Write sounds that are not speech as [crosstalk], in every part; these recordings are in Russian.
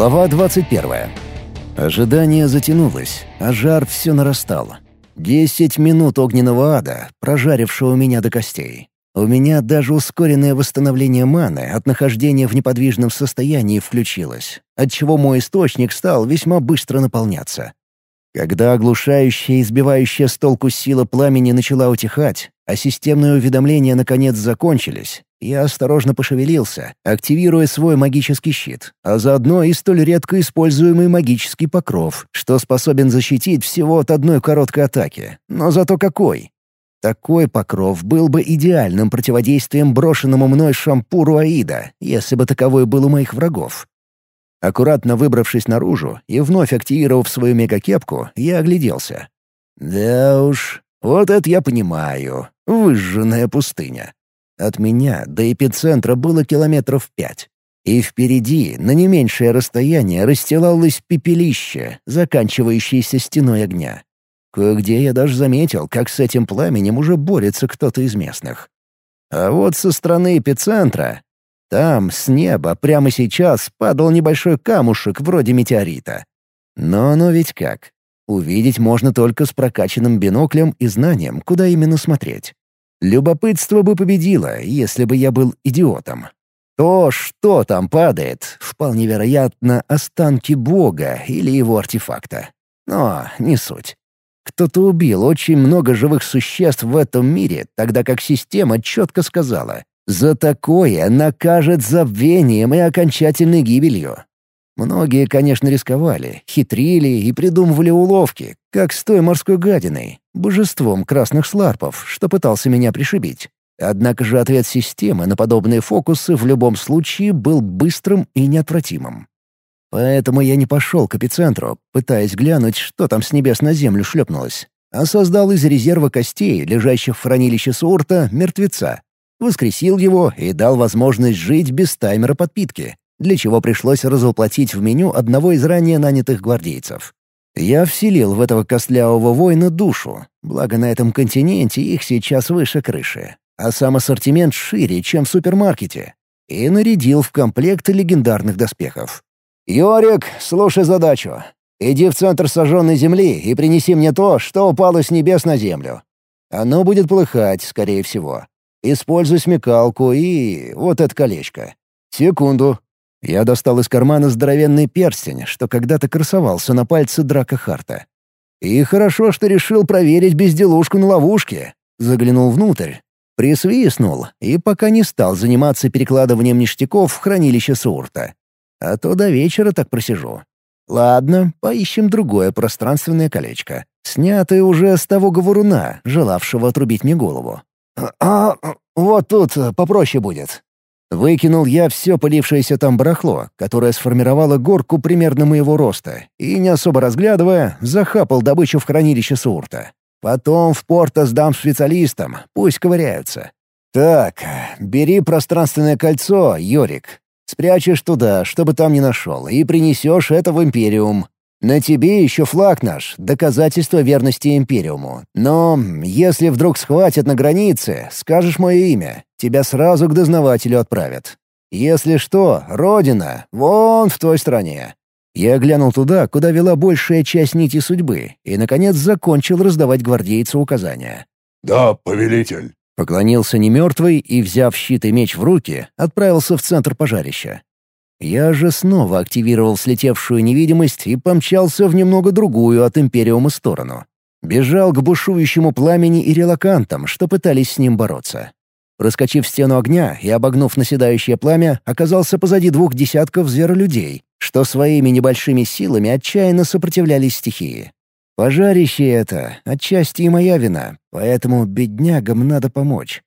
Глава 21. Ожидание затянулось, а жар все нарастал. Десять минут огненного ада, прожарившего меня до костей. У меня даже ускоренное восстановление маны от нахождения в неподвижном состоянии включилось, отчего мой источник стал весьма быстро наполняться. Когда оглушающая и избивающая с толку сила пламени начала утихать, а системные уведомления наконец закончились, я осторожно пошевелился, активируя свой магический щит, а заодно и столь редко используемый магический покров, что способен защитить всего от одной короткой атаки. Но зато какой! Такой покров был бы идеальным противодействием брошенному мной шампуру Аида, если бы таковой был у моих врагов. Аккуратно выбравшись наружу и вновь активировав свою мегакепку, я огляделся. Да уж, вот это я понимаю. Выжженная пустыня. От меня до эпицентра было километров пять. И впереди, на не меньшее расстояние, расстилалось пепелище, заканчивающееся стеной огня. Кое-где я даже заметил, как с этим пламенем уже борется кто-то из местных. А вот со стороны эпицентра... Там, с неба, прямо сейчас падал небольшой камушек вроде метеорита. Но оно ведь как? Увидеть можно только с прокачанным биноклем и знанием, куда именно смотреть. Любопытство бы победило, если бы я был идиотом. То, что там падает, вполне вероятно, останки Бога или его артефакта. Но не суть. Кто-то убил очень много живых существ в этом мире, тогда как система четко сказала «За такое накажет забвением и окончательной гибелью». Многие, конечно, рисковали, хитрили и придумывали уловки, как с той морской гадиной, божеством красных сларпов, что пытался меня пришибить. Однако же ответ системы на подобные фокусы в любом случае был быстрым и неотвратимым. Поэтому я не пошел к эпицентру, пытаясь глянуть, что там с небес на землю шлепнулось, а создал из резерва костей, лежащих в хранилище Сурта, мертвеца. Воскресил его и дал возможность жить без таймера подпитки, для чего пришлось разоплатить в меню одного из ранее нанятых гвардейцев. Я вселил в этого костлявого воина душу, благо на этом континенте их сейчас выше крыши, а сам ассортимент шире, чем в супермаркете, и нарядил в комплект легендарных доспехов. «Йорик, слушай задачу. Иди в центр сожженной земли и принеси мне то, что упало с небес на землю. Оно будет плыхать, скорее всего. Используй смекалку и вот это колечко. Секунду. Я достал из кармана здоровенный перстень, что когда-то красовался на пальце Драка Харта. И хорошо, что решил проверить безделушку на ловушке. Заглянул внутрь, присвистнул и пока не стал заниматься перекладыванием ништяков в хранилище Сурта. А то до вечера так просижу. Ладно, поищем другое пространственное колечко, снятое уже с того говоруна, желавшего отрубить мне голову. «А, вот тут попроще будет», Выкинул я все полившееся там барахло, которое сформировало горку примерно моего роста, и, не особо разглядывая, захапал добычу в хранилище Сурта. Потом в порто сдам специалистам, пусть ковыряются. Так, бери пространственное кольцо, Йорик. Спрячешь туда, чтобы там не нашел, и принесешь это в Империум. На тебе еще флаг наш, доказательство верности Империуму. Но если вдруг схватят на границе, скажешь мое имя, тебя сразу к дознавателю отправят. Если что, родина, вон в той стране». Я глянул туда, куда вела большая часть нити судьбы, и, наконец, закончил раздавать гвардейцу указания. «Да, повелитель». Поклонился немертвый и, взяв щит и меч в руки, отправился в центр пожарища. Я же снова активировал слетевшую невидимость и помчался в немного другую от Империума сторону. Бежал к бушующему пламени и релакантам, что пытались с ним бороться. Проскочив стену огня и обогнув наседающее пламя, оказался позади двух десятков зверолюдей, что своими небольшими силами отчаянно сопротивлялись стихии. Пожарище это отчасти и моя вина, поэтому беднягам надо помочь.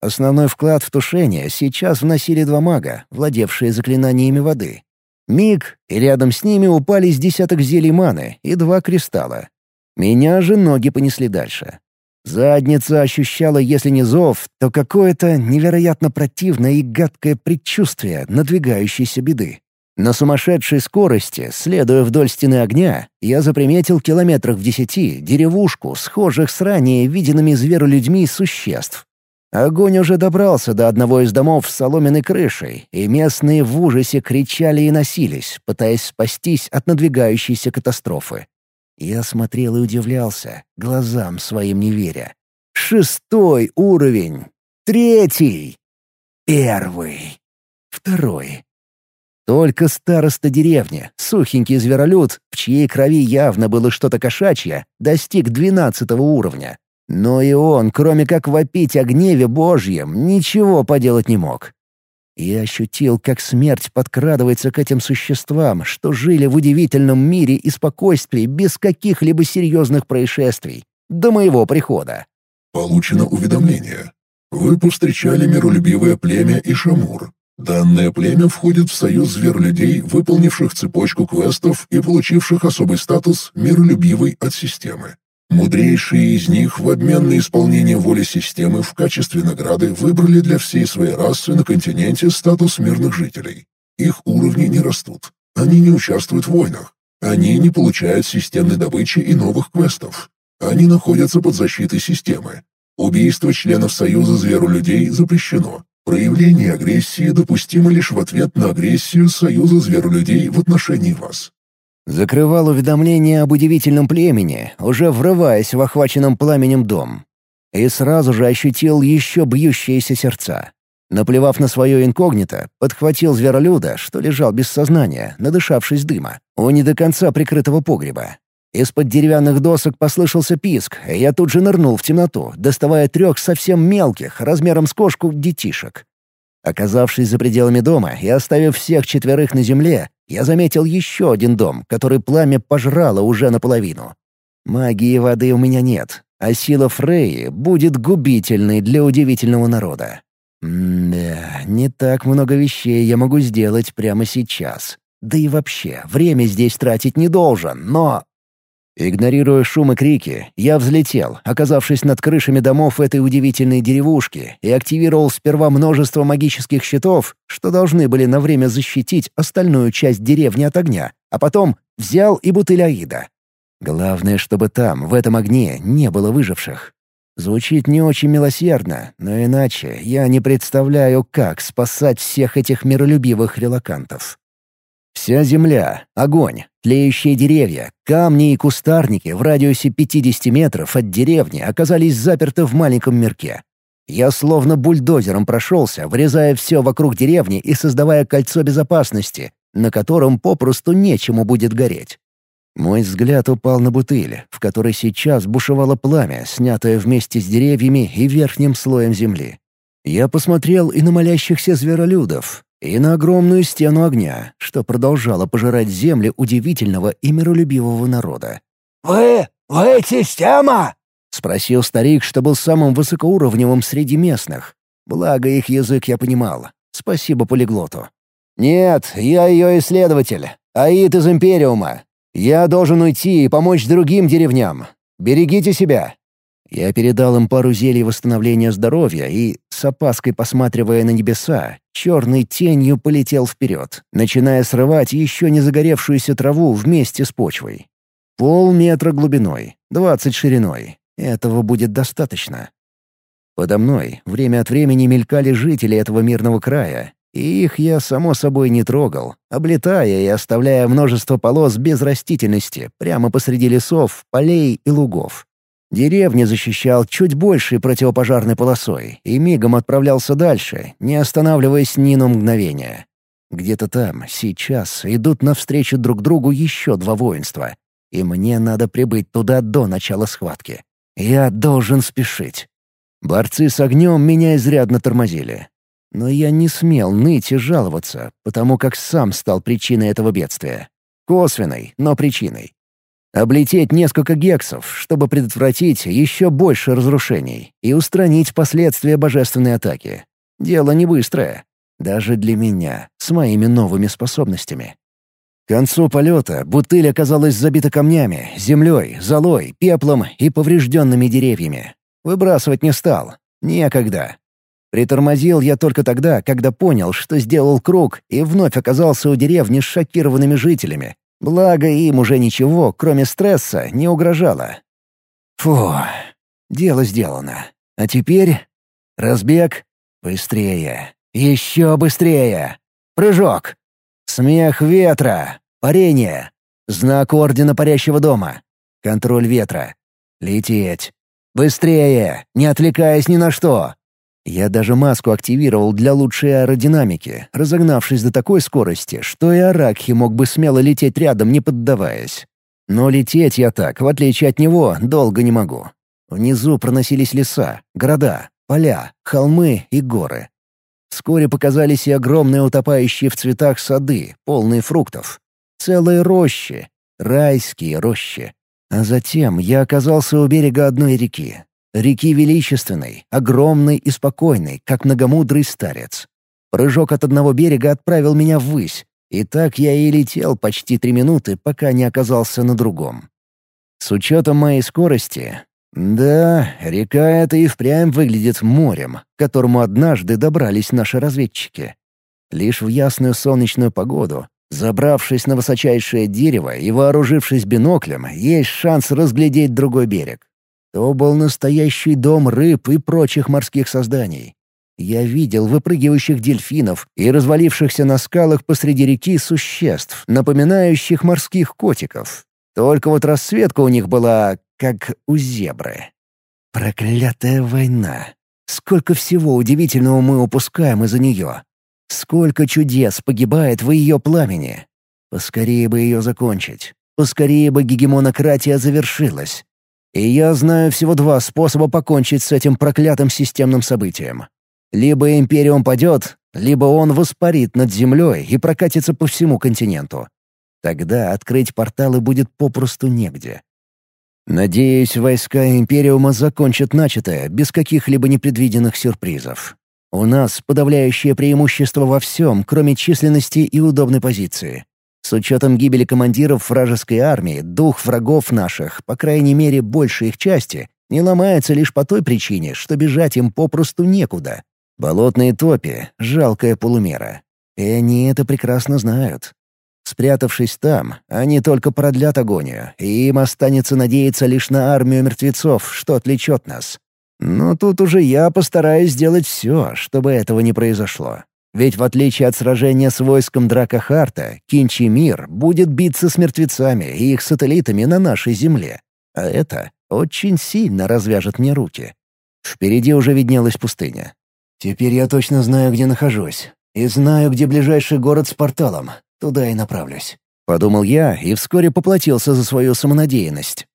Основной вклад в тушение сейчас вносили два мага, владевшие заклинаниями воды. Миг, и рядом с ними упали с десяток зелий маны и два кристалла. Меня же ноги понесли дальше. Задница ощущала, если не зов, то какое-то невероятно противное и гадкое предчувствие надвигающейся беды. На сумасшедшей скорости, следуя вдоль стены огня, я заприметил километрах в десяти деревушку, схожих с ранее виденными зверолюдьми существ. Огонь уже добрался до одного из домов с соломенной крышей, и местные в ужасе кричали и носились, пытаясь спастись от надвигающейся катастрофы. Я смотрел и удивлялся, глазам своим не веря. Шестой уровень! Третий! Первый! Второй! Только староста деревни, сухенький зверолюд, в чьей крови явно было что-то кошачье, достиг двенадцатого уровня. Но и он, кроме как вопить о гневе Божьем, ничего поделать не мог. Я ощутил, как смерть подкрадывается к этим существам, что жили в удивительном мире и спокойствии без каких-либо серьезных происшествий. До моего прихода. Получено уведомление. Вы повстречали миролюбивое племя Ишамур. Данное племя входит в союз зверолюдей, выполнивших цепочку квестов и получивших особый статус «миролюбивый» от системы. Мудрейшие из них в обмен на исполнение воли системы в качестве награды выбрали для всей своей расы на континенте статус мирных жителей. Их уровни не растут. Они не участвуют в войнах. Они не получают системной добычи и новых квестов. Они находятся под защитой системы. Убийство членов Союза Зверолюдей запрещено. Проявление агрессии допустимо лишь в ответ на агрессию Союза Зверолюдей в отношении вас. Закрывал уведомление об удивительном племени, уже врываясь в охваченном пламенем дом. И сразу же ощутил еще бьющиеся сердца. Наплевав на свое инкогнито, подхватил зверолюда, что лежал без сознания, надышавшись дыма, у не до конца прикрытого погреба. Из-под деревянных досок послышался писк, и я тут же нырнул в темноту, доставая трех совсем мелких, размером с кошку, детишек. Оказавшись за пределами дома и оставив всех четверых на земле, я заметил еще один дом, который пламя пожрало уже наполовину. Магии воды у меня нет, а сила Фреи будет губительной для удивительного народа. М-да, не так много вещей я могу сделать прямо сейчас. Да и вообще, время здесь тратить не должен, но... Игнорируя шум и крики, я взлетел, оказавшись над крышами домов этой удивительной деревушки, и активировал сперва множество магических щитов, что должны были на время защитить остальную часть деревни от огня, а потом взял и бутыль Аида. Главное, чтобы там, в этом огне, не было выживших. Звучит не очень милосердно, но иначе я не представляю, как спасать всех этих миролюбивых релакантов. Вся земля, огонь, тлеющие деревья, камни и кустарники в радиусе 50 метров от деревни оказались заперты в маленьком мирке. Я словно бульдозером прошелся, врезая все вокруг деревни и создавая кольцо безопасности, на котором попросту нечему будет гореть. Мой взгляд упал на бутыль, в которой сейчас бушевало пламя, снятое вместе с деревьями и верхним слоем земли. Я посмотрел и на молящихся зверолюдов, и на огромную стену огня, что продолжала пожирать земли удивительного и миролюбивого народа. «Вы... вы система?» — спросил старик, что был самым высокоуровневым среди местных. Благо их язык я понимал. Спасибо полиглоту. «Нет, я ее исследователь. Аид из Империума. Я должен уйти и помочь другим деревням. Берегите себя. Я передал им пару зелий восстановления здоровья и, с опаской посматривая на небеса, черной тенью полетел вперед, начиная срывать еще не загоревшуюся траву вместе с почвой. Полметра глубиной, двадцать шириной. Этого будет достаточно. Подо мной время от времени мелькали жители этого мирного края, и их я, само собой, не трогал, облетая и оставляя множество полос без растительности прямо посреди лесов, полей и лугов. Деревни защищал чуть большей противопожарной полосой и мигом отправлялся дальше, не останавливаясь ни на мгновение. Где-то там, сейчас, идут навстречу друг другу еще два воинства, и мне надо прибыть туда до начала схватки. Я должен спешить. Борцы с огнем меня изрядно тормозили. Но я не смел ныть и жаловаться, потому как сам стал причиной этого бедствия. Косвенной, но причиной облететь несколько гексов, чтобы предотвратить еще больше разрушений и устранить последствия божественной атаки. Дело не быстрое. Даже для меня, с моими новыми способностями. К концу полета бутыль оказалась забита камнями, землей, золой, пеплом и поврежденными деревьями. Выбрасывать не стал. Некогда. Притормозил я только тогда, когда понял, что сделал круг и вновь оказался у деревни с шокированными жителями, Благо им уже ничего, кроме стресса, не угрожало. Фу, дело сделано. А теперь... Разбег. Быстрее. Еще быстрее. Прыжок. Смех ветра. Парение. Знак Ордена Парящего Дома. Контроль ветра. Лететь. Быстрее, не отвлекаясь ни на что. Я даже маску активировал для лучшей аэродинамики, разогнавшись до такой скорости, что и Аракхи мог бы смело лететь рядом, не поддаваясь. Но лететь я так, в отличие от него, долго не могу. Внизу проносились леса, города, поля, холмы и горы. Вскоре показались и огромные утопающие в цветах сады, полные фруктов. Целые рощи, райские рощи. А затем я оказался у берега одной реки. Реки величественной, огромной и спокойной, как многомудрый старец. Прыжок от одного берега отправил меня ввысь, и так я и летел почти три минуты, пока не оказался на другом. С учетом моей скорости... Да, река эта и впрямь выглядит морем, к которому однажды добрались наши разведчики. Лишь в ясную солнечную погоду Забравшись на высочайшее дерево и вооружившись биноклем, есть шанс разглядеть другой берег. То был настоящий дом рыб и прочих морских созданий. Я видел выпрыгивающих дельфинов и развалившихся на скалах посреди реки существ, напоминающих морских котиков. Только вот расцветка у них была как у зебры. Проклятая война. Сколько всего удивительного мы упускаем из-за нее. Сколько чудес погибает в ее пламени. Поскорее бы ее закончить. Поскорее бы гегемонократия завершилась. И я знаю всего два способа покончить с этим проклятым системным событием. Либо Империум падет, либо он воспарит над землей и прокатится по всему континенту. Тогда открыть порталы будет попросту негде. Надеюсь, войска Империума закончат начатое без каких-либо непредвиденных сюрпризов. У нас подавляющее преимущество во всем, кроме численности и удобной позиции. С учетом гибели командиров вражеской армии, дух врагов наших, по крайней мере, большей их части, не ломается лишь по той причине, что бежать им попросту некуда. Болотные топи — жалкая полумера. И они это прекрасно знают. Спрятавшись там, они только продлят агонию, и им останется надеяться лишь на армию мертвецов, что отвлечет нас. Но тут уже я постараюсь сделать все, чтобы этого не произошло. Ведь в отличие от сражения с войском Дракохарта, Кинчи Мир будет биться с мертвецами и их сателлитами на нашей земле. А это очень сильно развяжет мне руки. Впереди уже виднелась пустыня. Теперь я точно знаю, где нахожусь. И знаю, где ближайший город с порталом. Туда и направлюсь. Подумал я и вскоре поплатился за свою самонадеянность.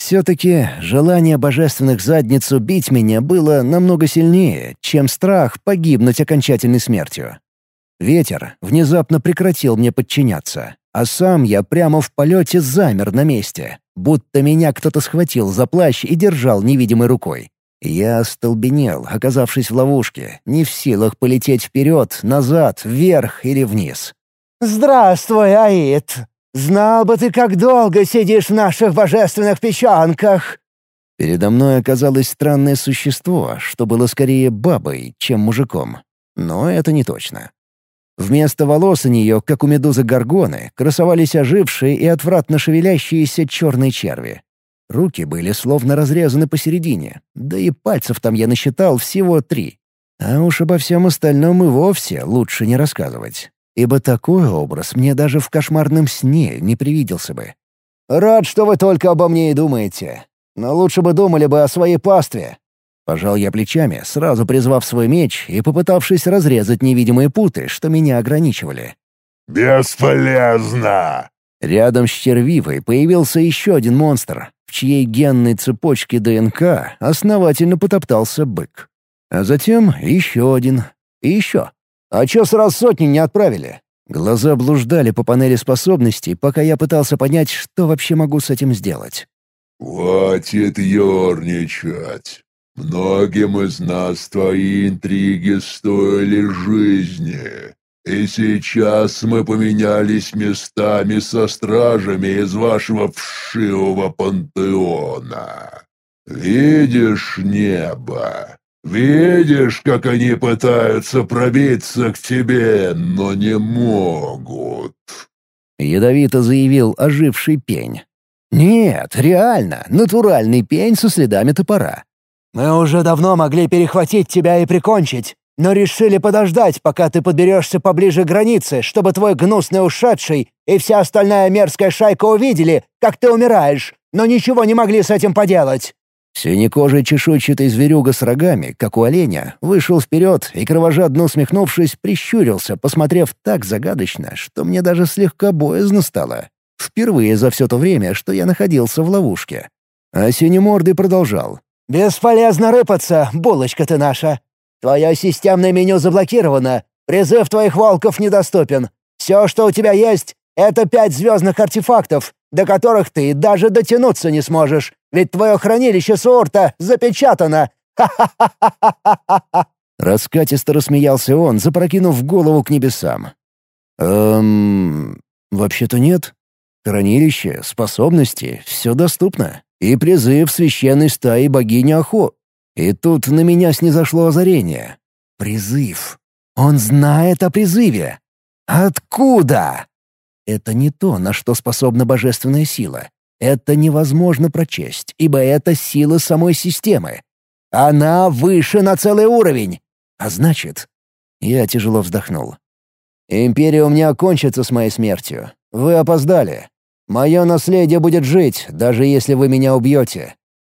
Все-таки желание божественных задниц убить меня было намного сильнее, чем страх погибнуть окончательной смертью. Ветер внезапно прекратил мне подчиняться, а сам я прямо в полете замер на месте, будто меня кто-то схватил за плащ и держал невидимой рукой. Я остолбенел, оказавшись в ловушке, не в силах полететь вперед, назад, вверх или вниз. «Здравствуй, Аид!» Знал бы ты, как долго сидишь в наших божественных печенках!» Передо мной оказалось странное существо, что было скорее бабой, чем мужиком. Но это не точно. Вместо волос у нее, как у медузы горгоны, красовались ожившие и отвратно шевелящиеся черные черви. Руки были словно разрезаны посередине, да и пальцев там я насчитал всего три. А уж обо всем остальном и вовсе лучше не рассказывать ибо такой образ мне даже в кошмарном сне не привиделся бы. «Рад, что вы только обо мне и думаете. Но лучше бы думали бы о своей пастве». Пожал я плечами, сразу призвав свой меч и попытавшись разрезать невидимые путы, что меня ограничивали. «Бесполезно!» Рядом с червивой появился еще один монстр, в чьей генной цепочке ДНК основательно потоптался бык. А затем еще один. И еще. «А чё сразу сотни не отправили?» Глаза блуждали по панели способностей, пока я пытался понять, что вообще могу с этим сделать. «Хватит ерничать. Многим из нас твои интриги стоили жизни. И сейчас мы поменялись местами со стражами из вашего вшивого пантеона. Видишь небо? Видишь, как они пытаются пробиться к тебе, но не могут?» Ядовито заявил оживший пень. «Нет, реально, натуральный пень со следами топора. Мы уже давно могли перехватить тебя и прикончить, но решили подождать, пока ты подберешься поближе к границе, чтобы твой гнусный ушедший и вся остальная мерзкая шайка увидели, как ты умираешь, но ничего не могли с этим поделать». Синекожий чешуйчатый зверюга с рогами, как у оленя, вышел вперед и, кровожадно усмехнувшись, прищурился, посмотрев так загадочно, что мне даже слегка боязно стало. Впервые за все то время, что я находился в ловушке. А синемордый продолжал. «Бесполезно рыпаться, булочка ты наша. Твое системное меню заблокировано, призыв твоих волков недоступен. Все, что у тебя есть, — это пять звездных артефактов, до которых ты даже дотянуться не сможешь, ведь твое хранилище Суорта запечатано. Ха-ха-ха-ха-ха-ха!» Раскатисто рассмеялся он, запрокинув голову к небесам. «Эм... Вообще-то нет. Хранилище, способности — все доступно. И призыв священной стаи богини Ахо. И тут на меня снизошло озарение. Призыв. Он знает о призыве. Откуда? Это не то, на что способна божественная сила. Это невозможно прочесть, ибо это сила самой системы. Она выше на целый уровень. А значит... Я тяжело вздохнул. Империя у меня кончится с моей смертью. Вы опоздали. Мое наследие будет жить, даже если вы меня убьете.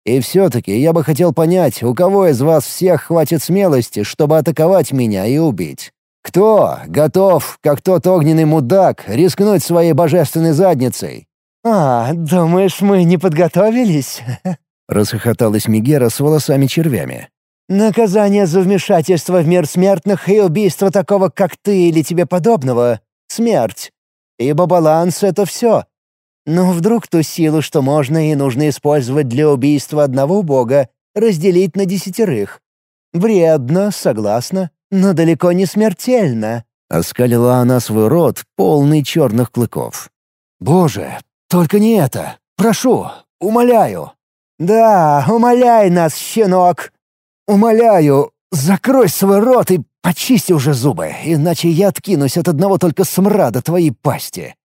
И все-таки я бы хотел понять, у кого из вас всех хватит смелости, чтобы атаковать меня и убить. Кто готов, как тот огненный мудак, рискнуть своей божественной задницей?» «А, думаешь, мы не подготовились?» [laughs] — расхохоталась Мигера с волосами-червями. «Наказание за вмешательство в мир смертных и убийство такого, как ты или тебе подобного — смерть. Ибо баланс — это все. Но вдруг ту силу, что можно и нужно использовать для убийства одного бога, разделить на десятерых. Вредно, согласна, но далеко не смертельно. Оскалила она свой рот, полный черных клыков. «Боже, только не это! Прошу, умоляю!» «Да, умоляй нас, щенок!» «Умоляю, закрой свой рот и почисти уже зубы, иначе я откинусь от одного только смрада твоей пасти!»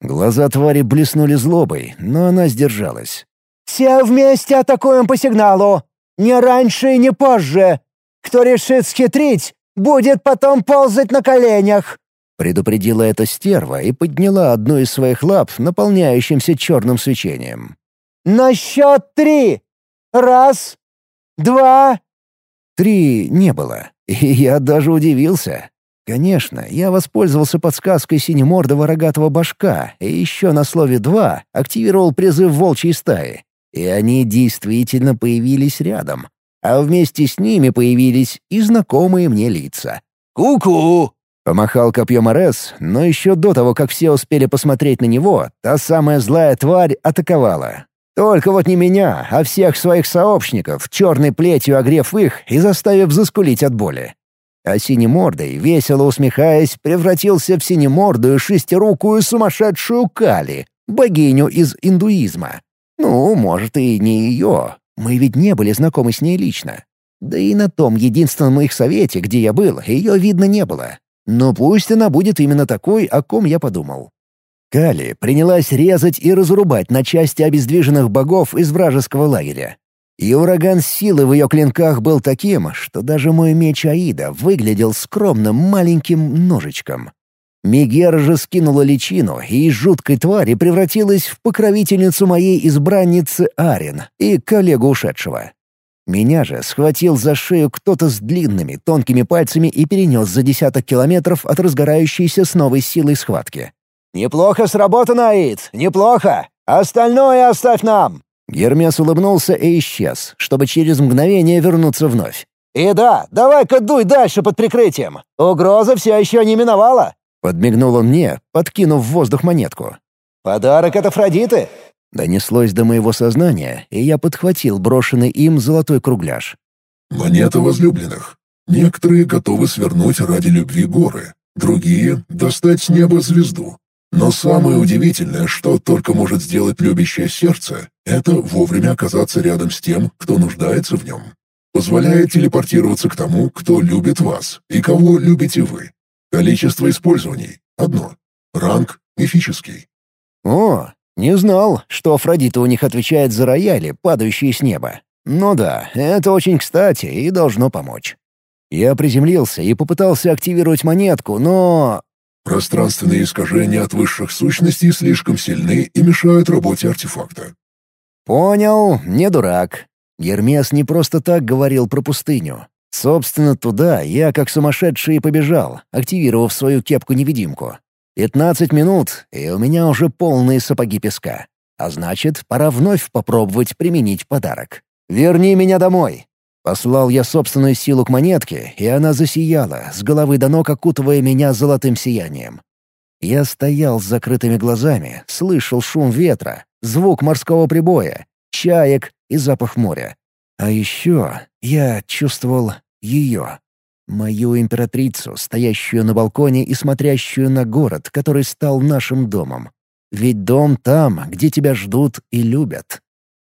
Глаза твари блеснули злобой, но она сдержалась. «Все вместе атакуем по сигналу! Не раньше и не позже! Кто решит схитрить, будет потом ползать на коленях!» Предупредила эта стерва и подняла одну из своих лап, наполняющимся черным свечением. «На счет три! Раз, два...» Три не было, и я даже удивился. Конечно, я воспользовался подсказкой синемордого рогатого башка и еще на слове «два» активировал призыв волчьей стаи. И они действительно появились рядом. А вместе с ними появились и знакомые мне лица. «Ку-ку!» — помахал копьем Арес, но еще до того, как все успели посмотреть на него, та самая злая тварь атаковала. Только вот не меня, а всех своих сообщников, черной плетью огрев их и заставив заскулить от боли а синемордой, весело усмехаясь, превратился в синемордую шестирукую сумасшедшую Кали, богиню из индуизма. Ну, может, и не ее. Мы ведь не были знакомы с ней лично. Да и на том единственном их совете, где я был, ее видно не было. Но пусть она будет именно такой, о ком я подумал. Кали принялась резать и разрубать на части обездвиженных богов из вражеского лагеря. И ураган силы в ее клинках был таким, что даже мой меч Аида выглядел скромным маленьким ножичком. Мегера же скинула личину и из жуткой твари превратилась в покровительницу моей избранницы Арин и коллегу ушедшего. Меня же схватил за шею кто-то с длинными, тонкими пальцами и перенес за десяток километров от разгорающейся с новой силой схватки. «Неплохо сработано, Аид, неплохо! Остальное оставь нам!» Гермес улыбнулся и исчез, чтобы через мгновение вернуться вновь. «И да, давай-ка дуй дальше под прикрытием. Угроза все еще не миновала». Подмигнул он мне, подкинув в воздух монетку. «Подарок от Афродиты?» Донеслось до моего сознания, и я подхватил брошенный им золотой кругляш. «Монета возлюбленных. Некоторые готовы свернуть ради любви горы, другие — достать с неба звезду. Но самое удивительное, что только может сделать любящее сердце, это вовремя оказаться рядом с тем, кто нуждается в нем. Позволяет телепортироваться к тому, кто любит вас и кого любите вы. Количество использований — одно. Ранг — мифический. О, не знал, что Афродита у них отвечает за рояли, падающие с неба. Ну да, это очень кстати и должно помочь. Я приземлился и попытался активировать монетку, но... Пространственные искажения от высших сущностей слишком сильны и мешают работе артефакта. Понял, не дурак. Гермес не просто так говорил про пустыню. Собственно, туда я как сумасшедший и побежал, активировав свою кепку-невидимку. Пятнадцать минут, и у меня уже полные сапоги песка. А значит, пора вновь попробовать применить подарок. «Верни меня домой!» Послал я собственную силу к монетке, и она засияла, с головы до ног окутывая меня золотым сиянием. Я стоял с закрытыми глазами, слышал шум ветра, звук морского прибоя, чаек и запах моря. А еще я чувствовал ее, мою императрицу, стоящую на балконе и смотрящую на город, который стал нашим домом. Ведь дом там, где тебя ждут и любят.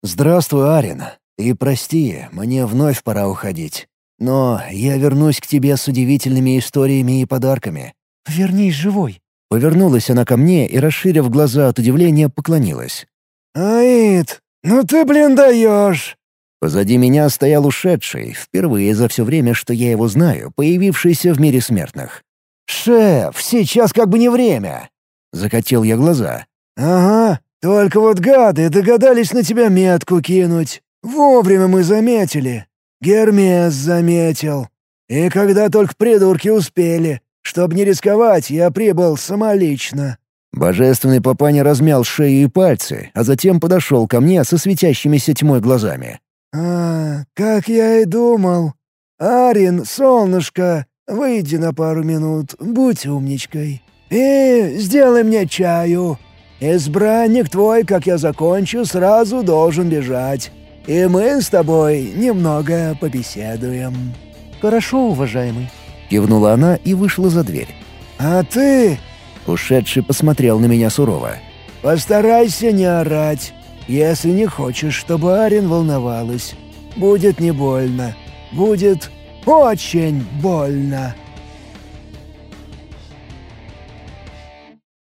«Здравствуй, Арин. И прости, мне вновь пора уходить. Но я вернусь к тебе с удивительными историями и подарками». «Вернись живой». Повернулась она ко мне и, расширив глаза от удивления, поклонилась. «Аид, ну ты, блин, даешь!» Позади меня стоял ушедший, впервые за все время, что я его знаю, появившийся в мире смертных. «Шеф, сейчас как бы не время!» Закатил я глаза. «Ага, только вот гады догадались на тебя метку кинуть. Вовремя мы заметили. Гермес заметил. И когда только придурки успели. Чтобы не рисковать, я прибыл самолично». Божественный папаня размял шею и пальцы, а затем подошел ко мне со светящимися тьмой глазами. «А, как я и думал. Арин, солнышко, выйди на пару минут, будь умничкой. И сделай мне чаю. Избранник твой, как я закончу, сразу должен бежать. И мы с тобой немного побеседуем». «Хорошо, уважаемый», — кивнула она и вышла за дверь. «А ты...» — ушедший посмотрел на меня сурово. «Постарайся не орать, если не хочешь, чтобы Арин волновалась. Будет не больно. Будет очень больно».